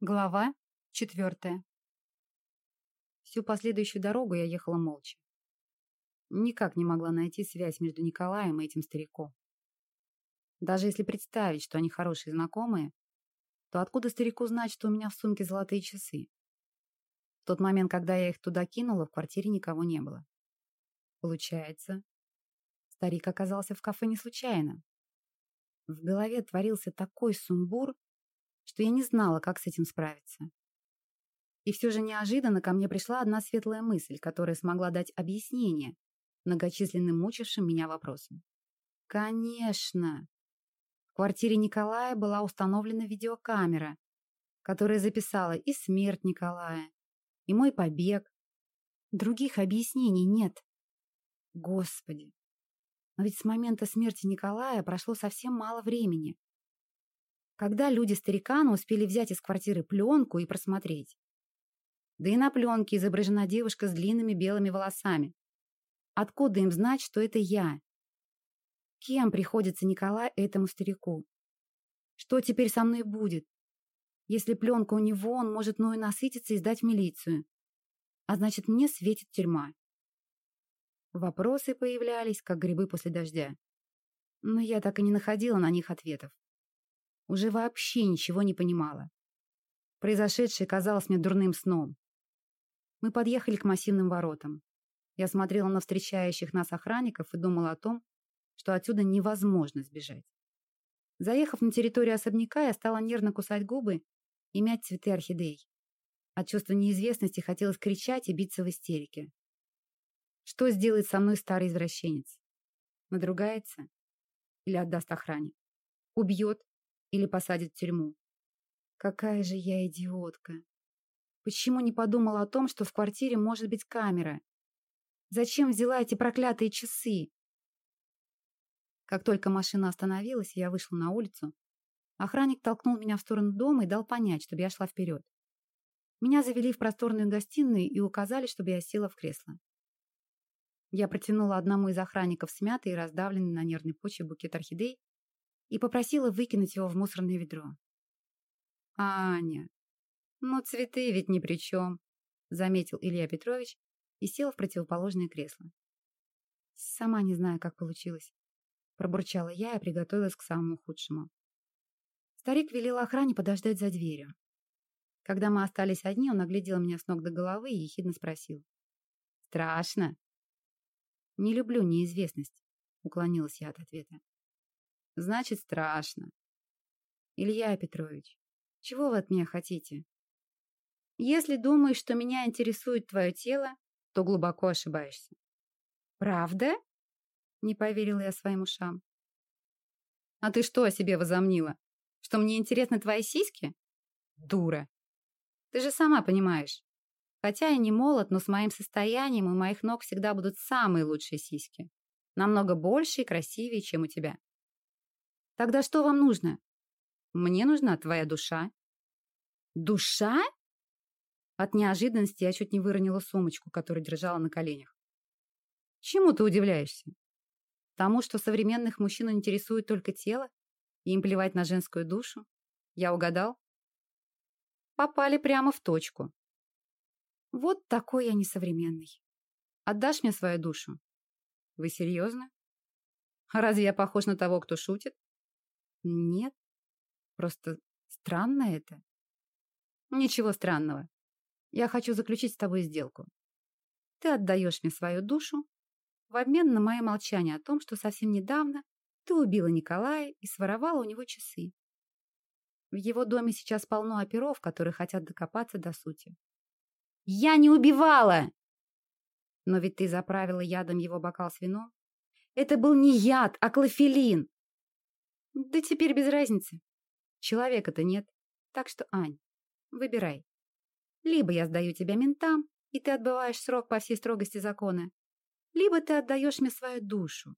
Глава четвертая. Всю последующую дорогу я ехала молча. Никак не могла найти связь между Николаем и этим стариком. Даже если представить, что они хорошие знакомые, то откуда старику знать, что у меня в сумке золотые часы? В тот момент, когда я их туда кинула, в квартире никого не было. Получается, старик оказался в кафе не случайно. В голове творился такой сумбур, что я не знала, как с этим справиться. И все же неожиданно ко мне пришла одна светлая мысль, которая смогла дать объяснение многочисленным мучившим меня вопросам. Конечно! В квартире Николая была установлена видеокамера, которая записала и смерть Николая, и мой побег. Других объяснений нет. Господи! Но ведь с момента смерти Николая прошло совсем мало времени. Когда люди старикана успели взять из квартиры пленку и просмотреть? Да и на пленке изображена девушка с длинными белыми волосами. Откуда им знать, что это я? Кем приходится Николай этому старику? Что теперь со мной будет? Если пленка у него, он может мною насытиться и сдать в милицию. А значит, мне светит тюрьма. Вопросы появлялись, как грибы после дождя. Но я так и не находила на них ответов уже вообще ничего не понимала. Произошедшее казалось мне дурным сном. Мы подъехали к массивным воротам. Я смотрела на встречающих нас охранников и думала о том, что отсюда невозможно сбежать. Заехав на территорию особняка, я стала нервно кусать губы и мять цветы орхидей. От чувства неизвестности хотелось кричать и биться в истерике. Что сделает со мной старый извращенец? Надругается? Или отдаст охране? Убьет? Или посадят в тюрьму. Какая же я идиотка. Почему не подумала о том, что в квартире может быть камера? Зачем взяла эти проклятые часы? Как только машина остановилась, я вышла на улицу, охранник толкнул меня в сторону дома и дал понять, чтобы я шла вперед. Меня завели в просторную гостиную и указали, чтобы я села в кресло. Я протянула одному из охранников смятый и раздавленный на нервной почве букет орхидей и попросила выкинуть его в мусорное ведро. «Аня, ну цветы ведь ни при чем», — заметил Илья Петрович и сел в противоположное кресло. «Сама не знаю, как получилось», — пробурчала я и приготовилась к самому худшему. Старик велел охране подождать за дверью. Когда мы остались одни, он оглядел меня с ног до головы и ехидно спросил. «Страшно?» «Не люблю неизвестность», — уклонилась я от ответа. Значит, страшно. Илья Петрович, чего вы от меня хотите? Если думаешь, что меня интересует твое тело, то глубоко ошибаешься. Правда? Не поверила я своим ушам. А ты что о себе возомнила? Что мне интересны твои сиськи? Дура. Ты же сама понимаешь. Хотя я не молод, но с моим состоянием у моих ног всегда будут самые лучшие сиськи. Намного больше и красивее, чем у тебя. Тогда что вам нужно? Мне нужна твоя душа. Душа? От неожиданности я чуть не выронила сумочку, которую держала на коленях. Чему ты удивляешься? Тому, что современных мужчин интересует только тело, и им плевать на женскую душу? Я угадал? Попали прямо в точку. Вот такой я несовременный. Отдашь мне свою душу? Вы серьезно? разве я похож на того, кто шутит? Нет. Просто странно это. Ничего странного. Я хочу заключить с тобой сделку. Ты отдаешь мне свою душу в обмен на мое молчание о том, что совсем недавно ты убила Николая и своровала у него часы. В его доме сейчас полно оперов, которые хотят докопаться до сути. Я не убивала! Но ведь ты заправила ядом его бокал с вином. Это был не яд, а клофелин. Да теперь без разницы. Человека-то нет. Так что, Ань, выбирай. Либо я сдаю тебя ментам, и ты отбываешь срок по всей строгости закона, либо ты отдаешь мне свою душу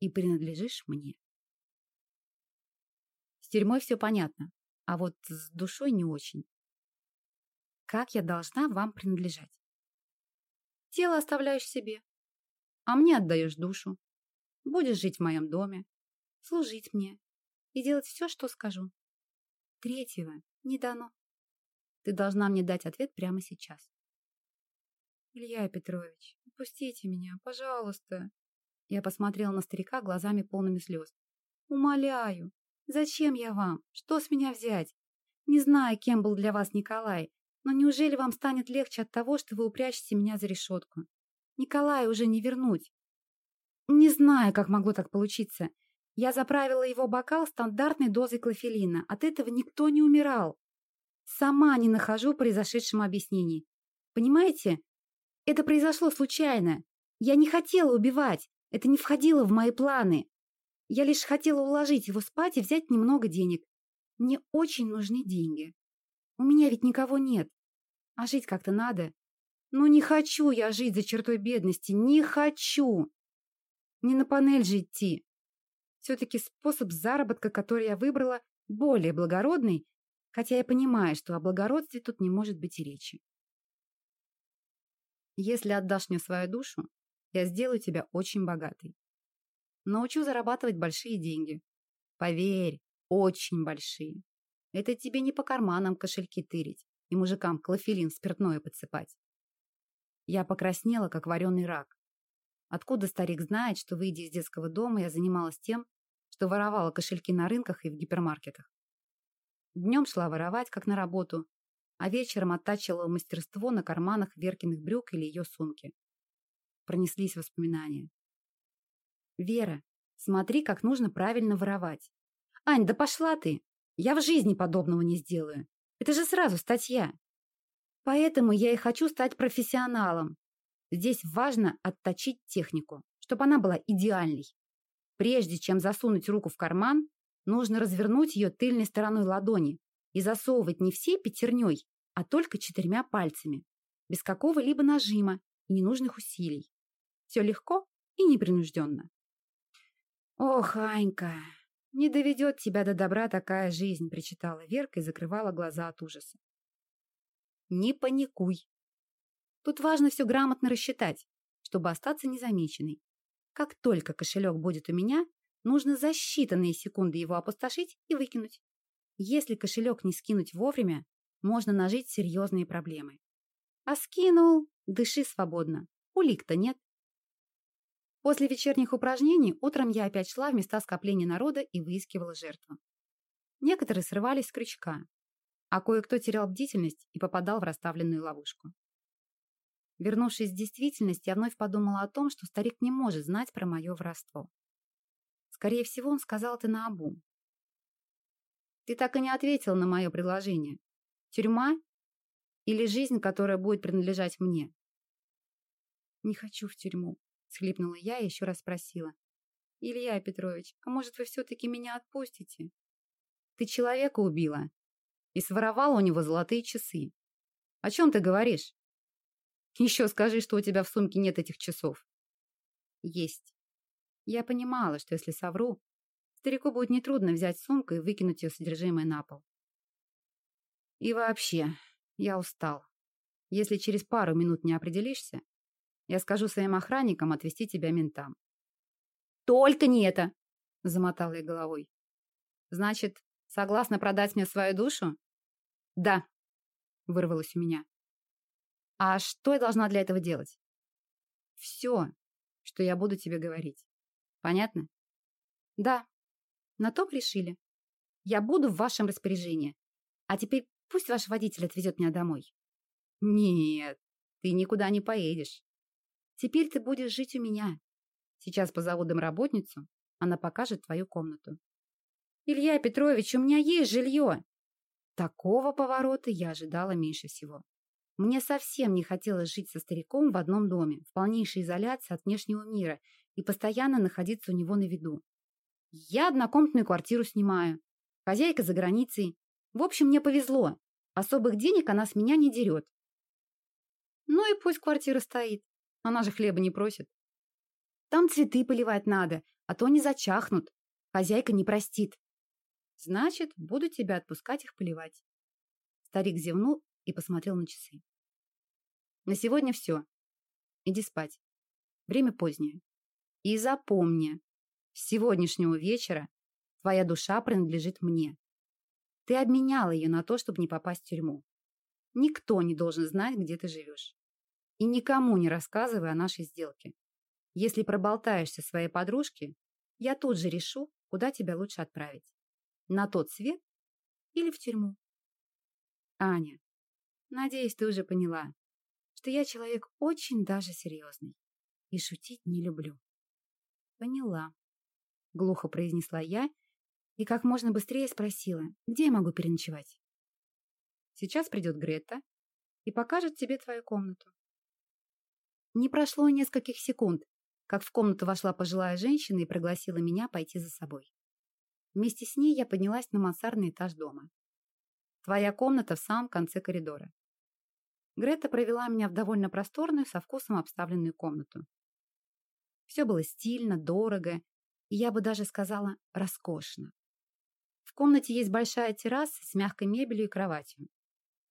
и принадлежишь мне. С тюрьмой все понятно, а вот с душой не очень. Как я должна вам принадлежать? Тело оставляешь себе, а мне отдаешь душу. Будешь жить в моем доме, служить мне и делать все, что скажу. Третьего не дано. Ты должна мне дать ответ прямо сейчас. Илья Петрович, отпустите меня, пожалуйста. Я посмотрела на старика глазами полными слез. Умоляю, зачем я вам? Что с меня взять? Не знаю, кем был для вас Николай, но неужели вам станет легче от того, что вы упрячете меня за решетку? Николая уже не вернуть. Не знаю, как могло так получиться. Я заправила его бокал стандартной дозой клофелина. От этого никто не умирал. Сама не нахожу произошедшему объяснений. Понимаете? Это произошло случайно. Я не хотела убивать. Это не входило в мои планы. Я лишь хотела уложить его спать и взять немного денег. Мне очень нужны деньги. У меня ведь никого нет. А жить как-то надо. Ну не хочу я жить за чертой бедности. Не хочу. Не на панель же идти. Все-таки способ заработка, который я выбрала, более благородный, хотя я понимаю, что о благородстве тут не может быть и речи. Если отдашь мне свою душу, я сделаю тебя очень богатой. Научу зарабатывать большие деньги. Поверь, очень большие. Это тебе не по карманам кошельки тырить и мужикам клофелин спиртное подсыпать. Я покраснела, как вареный рак. Откуда старик знает, что, выйдя из детского дома, я занималась тем, что воровала кошельки на рынках и в гипермаркетах. Днем шла воровать, как на работу, а вечером оттачивала мастерство на карманах Веркиных брюк или ее сумки. Пронеслись воспоминания. «Вера, смотри, как нужно правильно воровать. Ань, да пошла ты! Я в жизни подобного не сделаю. Это же сразу статья. Поэтому я и хочу стать профессионалом. Здесь важно отточить технику, чтобы она была идеальной. Прежде чем засунуть руку в карман, нужно развернуть ее тыльной стороной ладони и засовывать не всей пятерней, а только четырьмя пальцами, без какого-либо нажима и ненужных усилий. Все легко и непринужденно. «Ох, Анька, не доведет тебя до добра такая жизнь», причитала Верка и закрывала глаза от ужаса. «Не паникуй. Тут важно все грамотно рассчитать, чтобы остаться незамеченной. Как только кошелек будет у меня, нужно за считанные секунды его опустошить и выкинуть. Если кошелек не скинуть вовремя, можно нажить серьезные проблемы. А скинул, дыши свободно. Улик-то нет. После вечерних упражнений утром я опять шла в места скопления народа и выискивала жертву. Некоторые срывались с крючка, а кое-кто терял бдительность и попадал в расставленную ловушку. Вернувшись в действительность, я вновь подумала о том, что старик не может знать про мое воровство. Скорее всего, он сказал это наобум. Ты так и не ответил на мое предложение. Тюрьма или жизнь, которая будет принадлежать мне? Не хочу в тюрьму, схлипнула я и еще раз спросила. Илья Петрович, а может вы все-таки меня отпустите? Ты человека убила и своровала у него золотые часы. О чем ты говоришь? Еще скажи, что у тебя в сумке нет этих часов. Есть. Я понимала, что если совру, старику будет нетрудно взять сумку и выкинуть ее содержимое на пол. И вообще, я устал. Если через пару минут не определишься, я скажу своим охранникам отвезти тебя ментам. Только не это! Замотала я головой. Значит, согласна продать мне свою душу? Да, вырвалось у меня. А что я должна для этого делать? Все, что я буду тебе говорить. Понятно? Да. На то решили. Я буду в вашем распоряжении. А теперь пусть ваш водитель отвезет меня домой. Нет, ты никуда не поедешь. Теперь ты будешь жить у меня. Сейчас позову домработницу, она покажет твою комнату. Илья Петрович, у меня есть жилье. Такого поворота я ожидала меньше всего. Мне совсем не хотелось жить со стариком в одном доме, в полнейшей изоляции от внешнего мира и постоянно находиться у него на виду. Я однокомнатную квартиру снимаю. Хозяйка за границей. В общем, мне повезло. Особых денег она с меня не дерет. Ну и пусть квартира стоит. Она же хлеба не просит. Там цветы поливать надо, а то они зачахнут. Хозяйка не простит. Значит, буду тебя отпускать их поливать. Старик зевнул и посмотрел на часы. На сегодня все. Иди спать. Время позднее. И запомни, с сегодняшнего вечера твоя душа принадлежит мне. Ты обменяла ее на то, чтобы не попасть в тюрьму. Никто не должен знать, где ты живешь. И никому не рассказывай о нашей сделке. Если проболтаешься своей подружке, я тут же решу, куда тебя лучше отправить. На тот свет или в тюрьму. Аня, надеюсь, ты уже поняла, что я человек очень даже серьезный и шутить не люблю. Поняла. Глухо произнесла я и как можно быстрее спросила, где я могу переночевать. Сейчас придет Грета и покажет тебе твою комнату. Не прошло нескольких секунд, как в комнату вошла пожилая женщина и пригласила меня пойти за собой. Вместе с ней я поднялась на мансардный этаж дома. Твоя комната в самом конце коридора. Грета провела меня в довольно просторную, со вкусом обставленную комнату. Все было стильно, дорого, и я бы даже сказала, роскошно. В комнате есть большая терраса с мягкой мебелью и кроватью.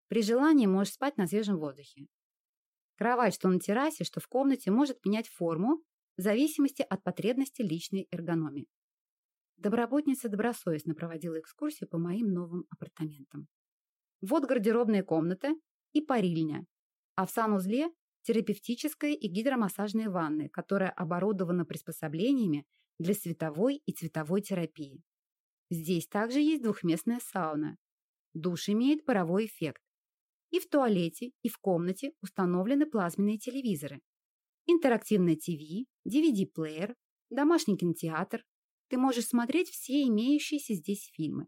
При желании можешь спать на свежем воздухе. Кровать, что на террасе, что в комнате, может менять форму в зависимости от потребности личной эргономии. Доброботница добросовестно проводила экскурсию по моим новым апартаментам. Вот гардеробная комната и парильня, а в санузле терапевтическая и гидромассажная ванны, которая оборудована приспособлениями для световой и цветовой терапии. Здесь также есть двухместная сауна. Душ имеет паровой эффект. И в туалете, и в комнате установлены плазменные телевизоры. Интерактивное ТВ, DVD-плеер, домашний кинотеатр. Ты можешь смотреть все имеющиеся здесь фильмы.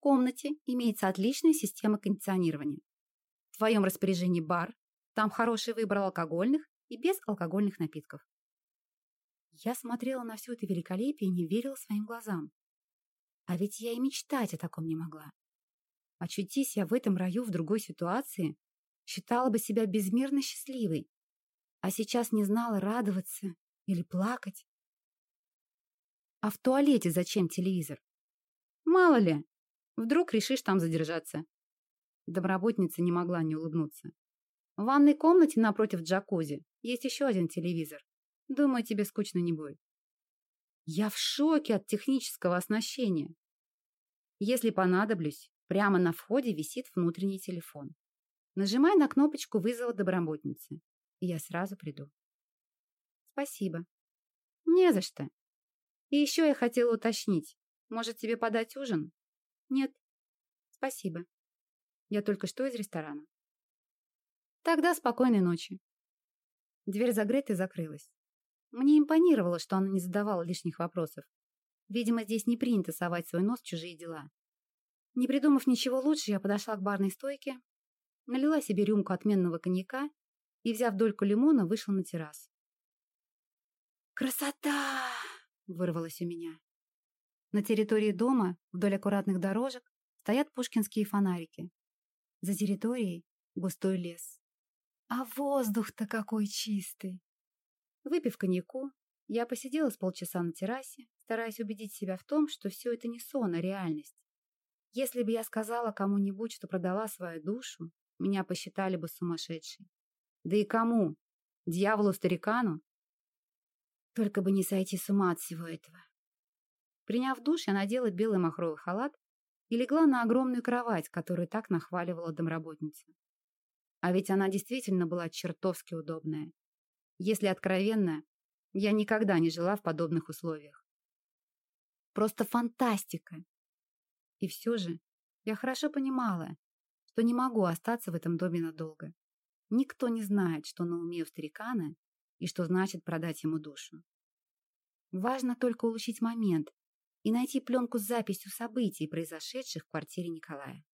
Комнате имеется отличная система кондиционирования. В твоем распоряжении бар, там хороший выбор алкогольных и безалкогольных напитков. Я смотрела на все это великолепие и не верила своим глазам. А ведь я и мечтать о таком не могла. Очутись я в этом раю в другой ситуации, считала бы себя безмерно счастливой, а сейчас не знала радоваться или плакать. А в туалете зачем телевизор? Мало ли, вдруг решишь там задержаться. Домработница не могла не улыбнуться. В ванной комнате напротив джакузи есть еще один телевизор. Думаю, тебе скучно не будет. Я в шоке от технического оснащения. Если понадоблюсь, Прямо на входе висит внутренний телефон. Нажимай на кнопочку вызова доброботницы, и я сразу приду. Спасибо. Не за что. И еще я хотела уточнить. Может, тебе подать ужин? Нет. Спасибо. Я только что из ресторана. Тогда спокойной ночи. Дверь за Гретой закрылась. Мне импонировало, что она не задавала лишних вопросов. Видимо, здесь не принято совать свой нос в чужие дела. Не придумав ничего лучше, я подошла к барной стойке, налила себе рюмку отменного коньяка и, взяв дольку лимона, вышла на террасу. «Красота!» — вырвалось у меня. На территории дома, вдоль аккуратных дорожек, стоят пушкинские фонарики. За территорией густой лес. А воздух-то какой чистый! Выпив коньяку, я посидела с полчаса на террасе, стараясь убедить себя в том, что все это не сон, а реальность. Если бы я сказала кому-нибудь, что продала свою душу, меня посчитали бы сумасшедшей. Да и кому? Дьяволу-старикану? Только бы не сойти с ума от всего этого. Приняв душ, я надела белый махровый халат и легла на огромную кровать, которую так нахваливала домработница. А ведь она действительно была чертовски удобная. Если откровенно, я никогда не жила в подобных условиях. Просто фантастика! И все же я хорошо понимала, что не могу остаться в этом доме надолго. Никто не знает, что на уме у старикана и что значит продать ему душу. Важно только улучшить момент и найти пленку с записью событий, произошедших в квартире Николая.